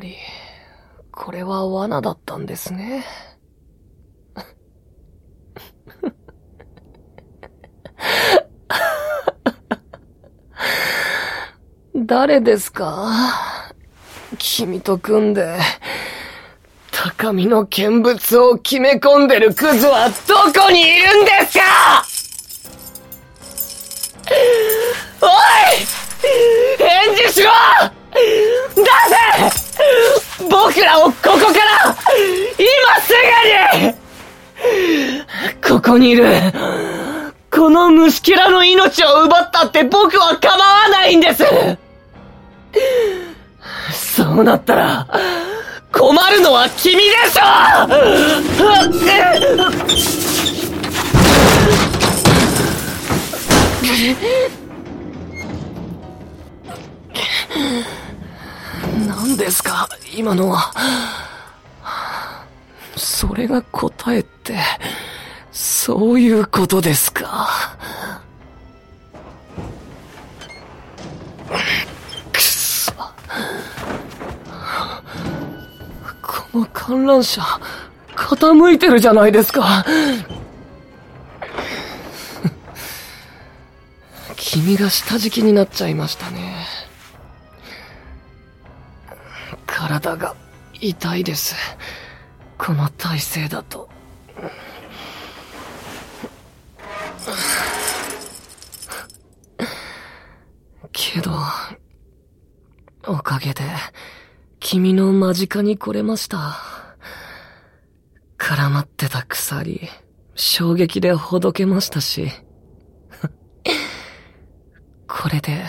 ぱり、これは罠だったんですね。誰ですか？君と組んで、高みの見物を決め込んでるクズはどこにいるんですか？おい！返事しろ！出せ！僕らをここから今すぐにここにいるこの虫キラの命を奪ったって僕は構わないんです。そうなったら、困るのは君でしょ。何ですか？今のは。それが答えって、そういうことですか？くそ。この観覧車、傾いてるじゃないですか。君が下敷きになっちゃいましたね。体が痛いです。この体勢だと。けど、おかげで、君の間近に来れました。絡まってた鎖、衝撃でほどけましたし。これで、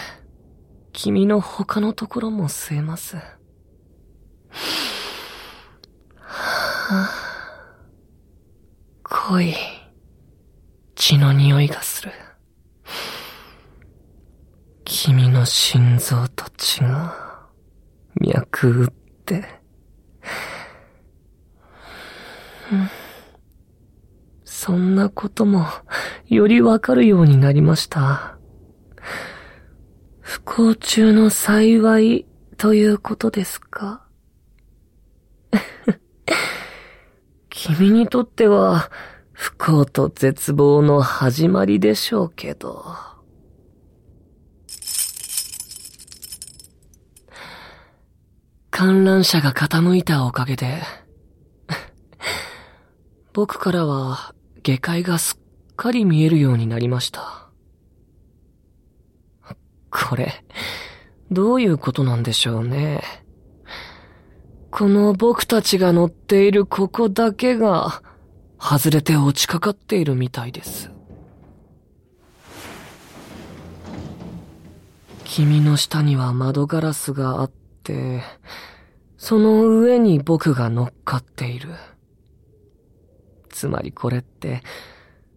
君の他のところも吸えます。濃い血の匂いがする。君の心臓と血が脈打って、そんなこともよりわかるようになりました。不幸中の幸いということですか？君にとっては不幸と絶望の始まりでしょうけど。観覧車が傾いたおかげで、僕からは下界がすっかり見えるようになりました。これ、どういうことなんでしょうね。この僕たちが乗っているここだけが、外れて落ちかかっているみたいです。君の下には窓ガラスがあって、その上に僕が乗っかっている。つまりこれって、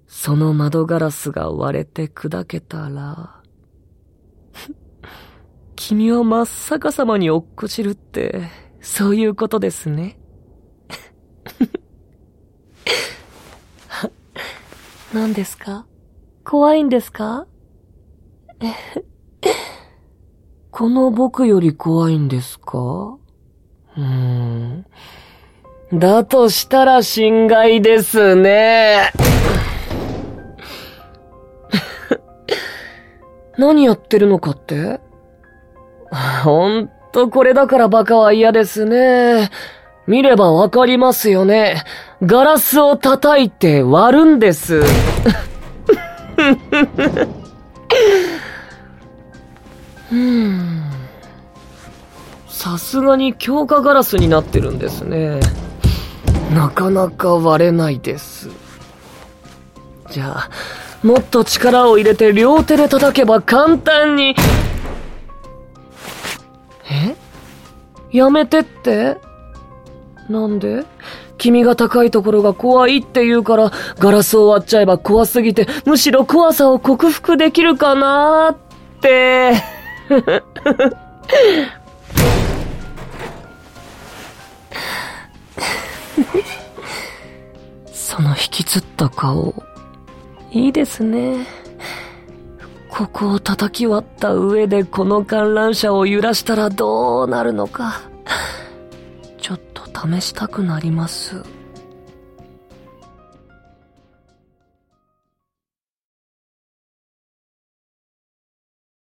その窓ガラスが割れて砕けたら、君は真っ逆さまに落っこちるって、そういうことですね。何ですか？怖いんですか？この僕より怖いんですか？うーん。だとしたら心外ですね。何やってるのかって？ほんとこれだからバカは嫌ですね。見ればわかりますよね。ガラスを叩いて割るんです。さすがに強化ガラスになってるんですね。なかなか割れないです。じゃあ、もっと力を入れて両手で叩けば簡単に。やめてって？なんで？君が高いところが怖いって言うから、ガラスを割っちゃえば怖すぎて、むしろ怖さを克服できるかなーって。その引きつった顔、いいですね。ここを叩き割った上でこの観覧車を揺らしたらどうなるのか。ちょっと試したくなります。